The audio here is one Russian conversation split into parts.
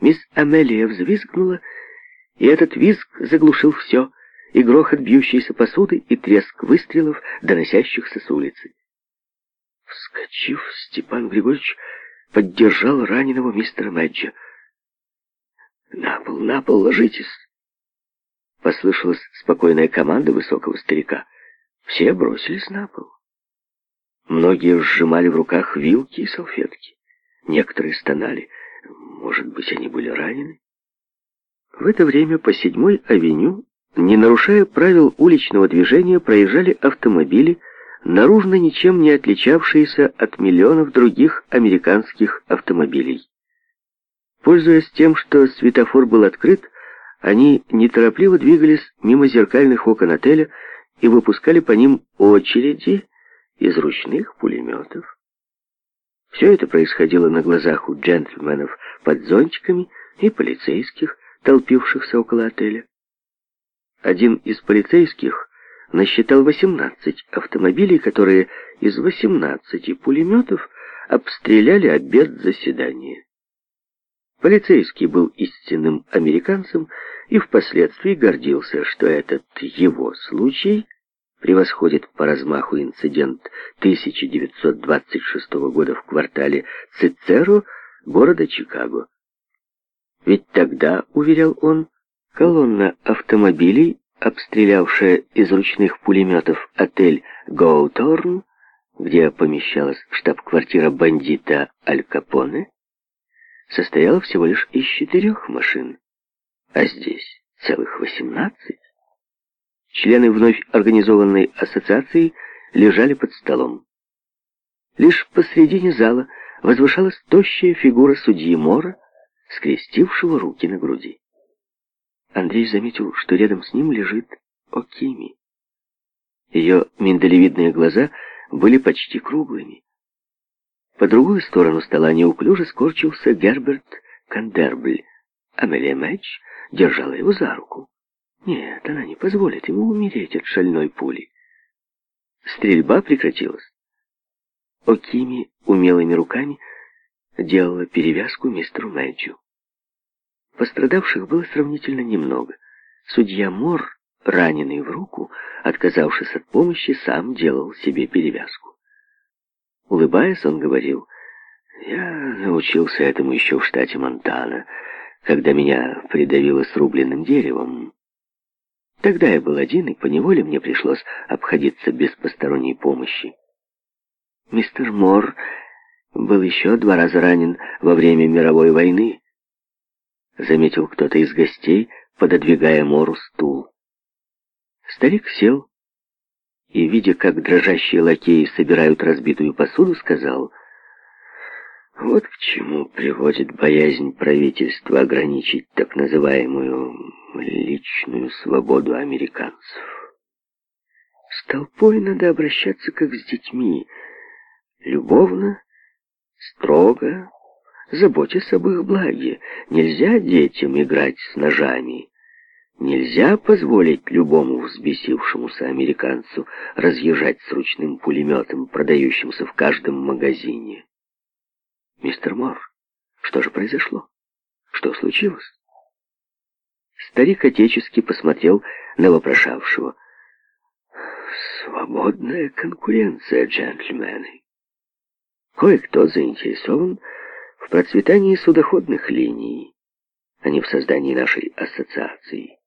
Мисс Амелия взвизгнула, и этот визг заглушил все, и грохот бьющейся посуды, и треск выстрелов, доносящихся с улицы. Вскочив, Степан Григорьевич поддержал раненого мистера Мэджа. «На пол, на пол, ложитесь!» Послышалась спокойная команда высокого старика. Все бросились на пол. Многие сжимали в руках вилки и салфетки. Некоторые стонали. Может быть, они были ранены? В это время по 7-й авеню, не нарушая правил уличного движения, проезжали автомобили, наружно ничем не отличавшиеся от миллионов других американских автомобилей. Пользуясь тем, что светофор был открыт, они неторопливо двигались мимо зеркальных окон отеля и выпускали по ним очереди из ручных пулеметов. Все это происходило на глазах у джентльменов под зонтиками и полицейских, толпившихся около отеля. Один из полицейских насчитал 18 автомобилей, которые из 18 пулеметов обстреляли обед заседания. Полицейский был истинным американцем и впоследствии гордился, что этот его случай – превосходит по размаху инцидент 1926 года в квартале Цицеру города Чикаго. Ведь тогда, уверял он, колонна автомобилей, обстрелявшая из ручных пулеметов отель «Гоуторн», где помещалась штаб-квартира бандита Аль Капоне, состояла всего лишь из четырех машин, а здесь целых восемнадцать. Члены вновь организованной ассоциации лежали под столом. Лишь посредине зала возвышалась тощая фигура судьи Мора, скрестившего руки на груди. Андрей заметил, что рядом с ним лежит Окими. Ее миндалевидные глаза были почти круглыми. По другую сторону стола неуклюже скорчился Герберт Кандербль. Амелия Мэтч держала его за руку. Нет, она не позволит ему умереть от шальной пули. Стрельба прекратилась. Окими умелыми руками делала перевязку мистеру Мэджу. Пострадавших было сравнительно немного. Судья Мор, раненый в руку, отказавшись от помощи, сам делал себе перевязку. Улыбаясь, он говорил, «Я научился этому еще в штате Монтана, когда меня придавило срубленным деревом. Тогда я был один, и поневоле мне пришлось обходиться без посторонней помощи. Мистер Мор был еще два раза ранен во время мировой войны. Заметил кто-то из гостей, пододвигая Мору стул. Старик сел и, видя, как дрожащие лакеи собирают разбитую посуду, сказал — вот к чему приводит боязнь правительства ограничить так называемую личную свободу американцев. С толпой надо обращаться как с детьми, любовно, строго, заботясь об их благе. Нельзя детям играть с ножами. Нельзя позволить любому взбесившемуся американцу разъезжать с ручным пулеметом, продающимся в каждом магазине. «Мистер Мор, что же произошло? Что случилось?» Старик отечески посмотрел на вопрошавшего. «Свободная конкуренция, джентльмены. Кое-кто заинтересован в процветании судоходных линий, а не в создании нашей ассоциации.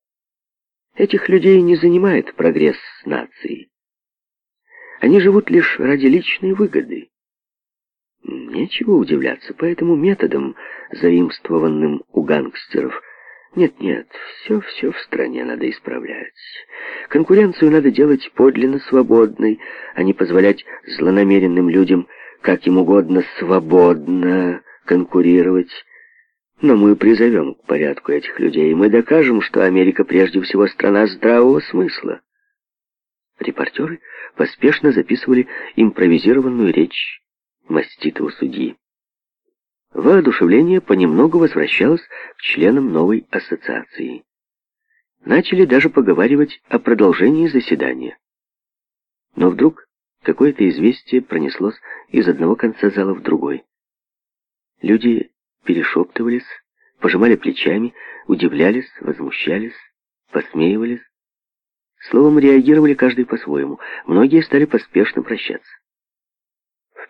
Этих людей не занимает прогресс нации. Они живут лишь ради личной выгоды. Нечего удивляться, поэтому методом, заимствованным у гангстеров, нет-нет, все-все в стране надо исправлять. Конкуренцию надо делать подлинно свободной, а не позволять злонамеренным людям, как им угодно, свободно конкурировать. Но мы призовем к порядку этих людей, и мы докажем, что Америка прежде всего страна здравого смысла. Репортеры поспешно записывали импровизированную речь маститого судьи. Воодушевление понемногу возвращалось к членам новой ассоциации. Начали даже поговаривать о продолжении заседания. Но вдруг какое-то известие пронеслось из одного конца зала в другой. Люди перешептывались, пожимали плечами, удивлялись, возмущались, посмеивались. Словом, реагировали каждый по-своему. Многие стали поспешно прощаться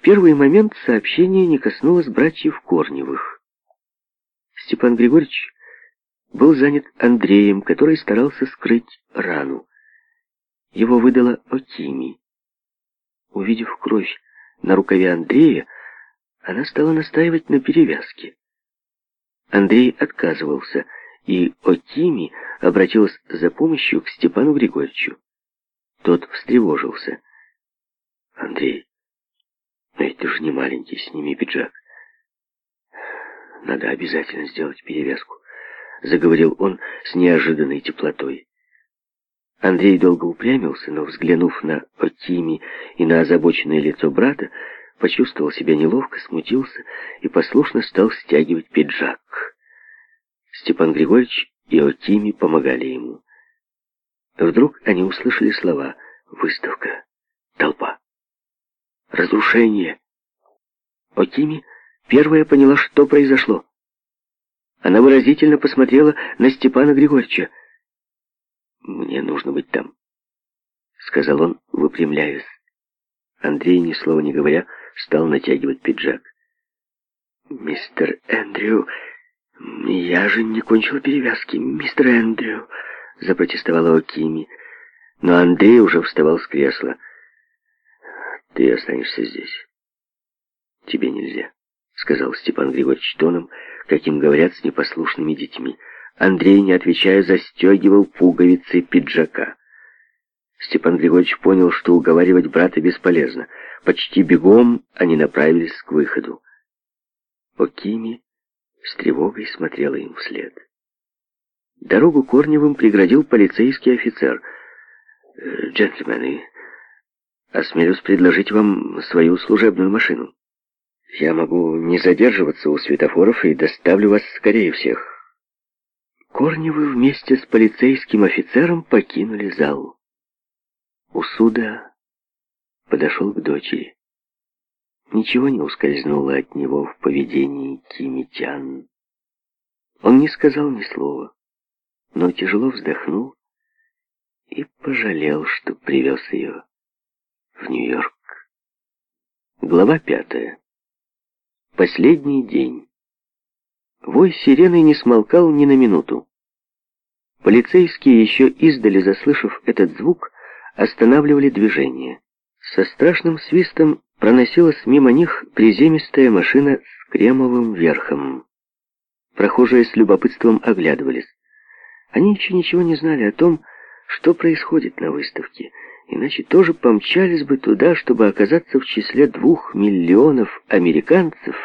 первый момент сообщение не коснулось братьев Корневых. Степан Григорьевич был занят Андреем, который старался скрыть рану. Его выдала Окими. Увидев кровь на рукаве Андрея, она стала настаивать на перевязке. Андрей отказывался, и Окими обратилась за помощью к Степану Григорьевичу. Тот встревожился. «Андрей, но ведь ты же не маленький, сними пиджак. Надо обязательно сделать перевязку, заговорил он с неожиданной теплотой. Андрей долго упрямился, но, взглянув на Отими и на озабоченное лицо брата, почувствовал себя неловко, смутился и послушно стал стягивать пиджак. Степан Григорьевич и Отими помогали ему. Вдруг они услышали слова «выставка», «толпа» разрушение. Окими первая поняла, что произошло. Она выразительно посмотрела на Степана Григорьевича. «Мне нужно быть там», — сказал он, выпрямляясь. Андрей, ни слова не говоря, стал натягивать пиджак. «Мистер Эндрю, я же не кончил перевязки, мистер Эндрю», — запротестовала Окими. Но Андрей уже вставал с кресла. Ты останешься здесь. Тебе нельзя, сказал Степан Григорьевич тоном, каким говорят с непослушными детьми. Андрей, не отвечая, застегивал пуговицы пиджака. Степан Григорьевич понял, что уговаривать брата бесполезно. Почти бегом они направились к выходу. Окими с тревогой смотрела им вслед. Дорогу Корневым преградил полицейский офицер. «Э, «Джентльмены», а осмелюсь предложить вам свою служебную машину. Я могу не задерживаться у светофоров и доставлю вас скорее всех». Корневы вместе с полицейским офицером покинули зал. У суда подошел к дочери. Ничего не ускользнуло от него в поведении Кимитян. Он не сказал ни слова, но тяжело вздохнул и пожалел, что привез ее в Нью-Йорк. Глава пятая. Последний день. Вой сирены не смолкал ни на минуту. Полицейские, еще издали заслышав этот звук, останавливали движение. Со страшным свистом проносилась мимо них приземистая машина с кремовым верхом. Прохожие с любопытством оглядывались. Они еще ничего не знали о том, что происходит на выставке — иначе тоже помчались бы туда, чтобы оказаться в числе двух миллионов американцев,